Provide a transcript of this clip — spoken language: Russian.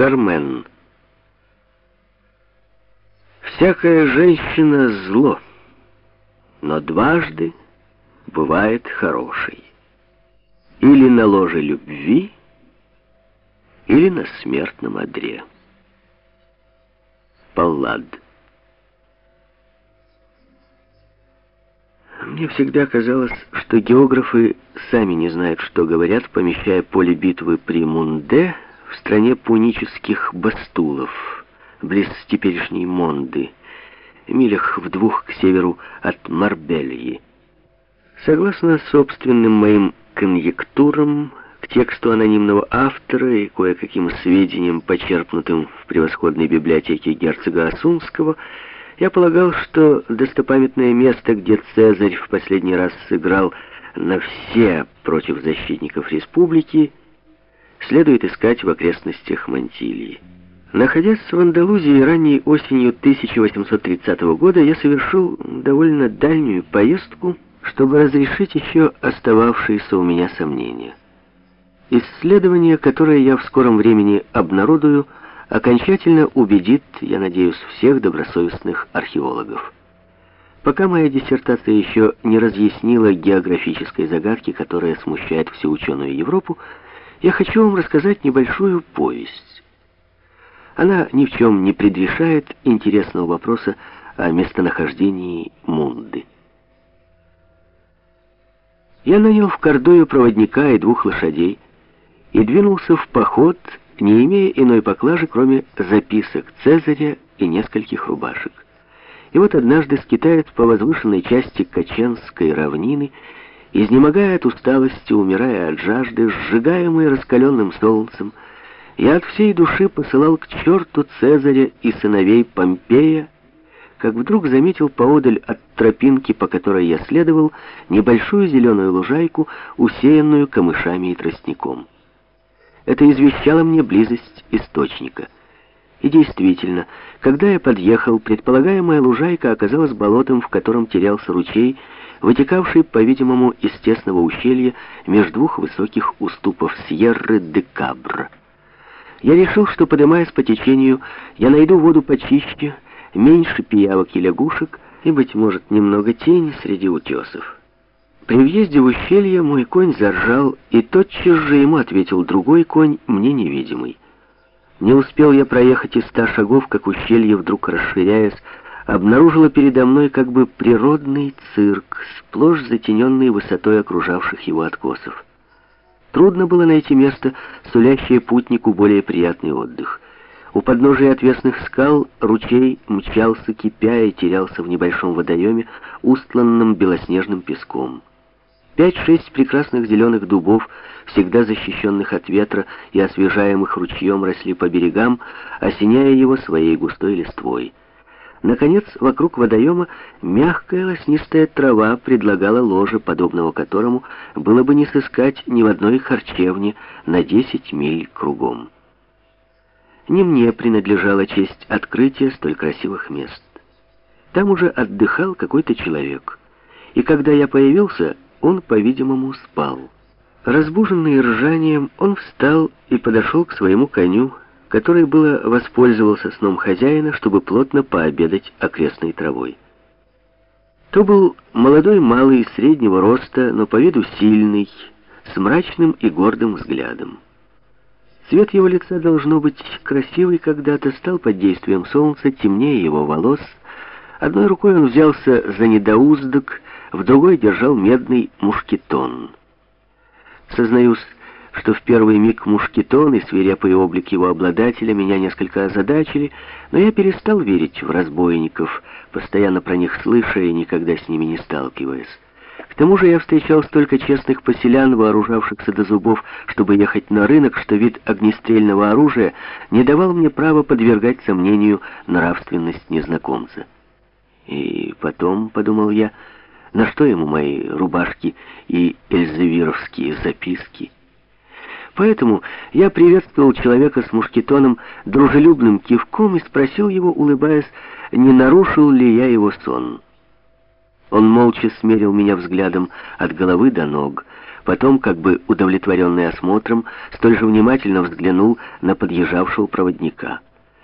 Кармен. Всякая женщина зло, но дважды бывает хорошей. Или на ложе любви, или на смертном одре. Паллад. Мне всегда казалось, что географы сами не знают, что говорят, помещая поле битвы при Мунде в стране пунических бастулов, близ теперешней Монды, милях в двух к северу от Марбельи. Согласно собственным моим конъюнктурам, к тексту анонимного автора и кое-каким сведениям, почерпнутым в превосходной библиотеке герцога Осунского, я полагал, что достопамятное место, где Цезарь в последний раз сыграл на все против защитников республики, следует искать в окрестностях Мантилии. Находясь в Андалузии ранней осенью 1830 года, я совершил довольно дальнюю поездку, чтобы разрешить еще остававшиеся у меня сомнения. Исследование, которое я в скором времени обнародую, окончательно убедит, я надеюсь, всех добросовестных археологов. Пока моя диссертация еще не разъяснила географической загадки, которая смущает всю ученую Европу, я хочу вам рассказать небольшую повесть. Она ни в чем не предрешает интересного вопроса о местонахождении Мунды. Я нанял в Кордою проводника и двух лошадей и двинулся в поход не имея иной поклажи, кроме записок Цезаря и нескольких рубашек. И вот однажды скитаясь по возвышенной части Каченской равнины, изнемогая от усталости, умирая от жажды, сжигаемый раскаленным солнцем, я от всей души посылал к черту Цезаря и сыновей Помпея, как вдруг заметил поодаль от тропинки, по которой я следовал, небольшую зеленую лужайку, усеянную камышами и тростником. Это извещало мне близость источника. И действительно, когда я подъехал, предполагаемая лужайка оказалась болотом, в котором терялся ручей, вытекавший, по-видимому, из тесного ущелья между двух высоких уступов Сьерры де Кабра. Я решил, что, поднимаясь по течению, я найду воду почище, меньше пиявок и лягушек, и, быть может, немного тени среди утесов. При въезде в ущелье мой конь заржал, и тотчас же ему ответил другой конь, мне невидимый. Не успел я проехать и ста шагов, как ущелье, вдруг расширяясь, обнаружило передо мной как бы природный цирк, сплошь затененный высотой окружавших его откосов. Трудно было найти место, сулящее путнику более приятный отдых. У подножия отвесных скал ручей мчался, кипя и терялся в небольшом водоеме, устланном белоснежным песком. Пять-шесть прекрасных зеленых дубов, всегда защищенных от ветра и освежаемых ручьем, росли по берегам, осеняя его своей густой листвой. Наконец, вокруг водоема мягкая лоснистая трава предлагала ложе, подобного которому было бы не сыскать ни в одной харчевне на десять миль кругом. Не мне принадлежала честь открытия столь красивых мест. Там уже отдыхал какой-то человек. И когда я появился, он, по-видимому, спал. Разбуженный ржанием, он встал и подошел к своему коню, который было воспользовался сном хозяина, чтобы плотно пообедать окрестной травой. То был молодой малый среднего роста, но по виду сильный, с мрачным и гордым взглядом. Цвет его лица, должно быть, красивый когда-то, стал под действием солнца темнее его волос. Одной рукой он взялся за недоуздок, в другой держал медный мушкетон. Сознаюсь, что в первый миг мушкетон и свирепый облик его обладателя меня несколько озадачили, но я перестал верить в разбойников, постоянно про них слыша и никогда с ними не сталкиваясь. К тому же я встречал столько честных поселян, вооружавшихся до зубов, чтобы ехать на рынок, что вид огнестрельного оружия не давал мне права подвергать сомнению нравственность незнакомца. И потом, подумал я, на что ему мои рубашки и эльзевировские записки? Поэтому я приветствовал человека с мушкетоном дружелюбным кивком и спросил его, улыбаясь, не нарушил ли я его сон. Он молча смерил меня взглядом от головы до ног, Потом, как бы удовлетворенный осмотром, столь же внимательно взглянул на подъезжавшего проводника.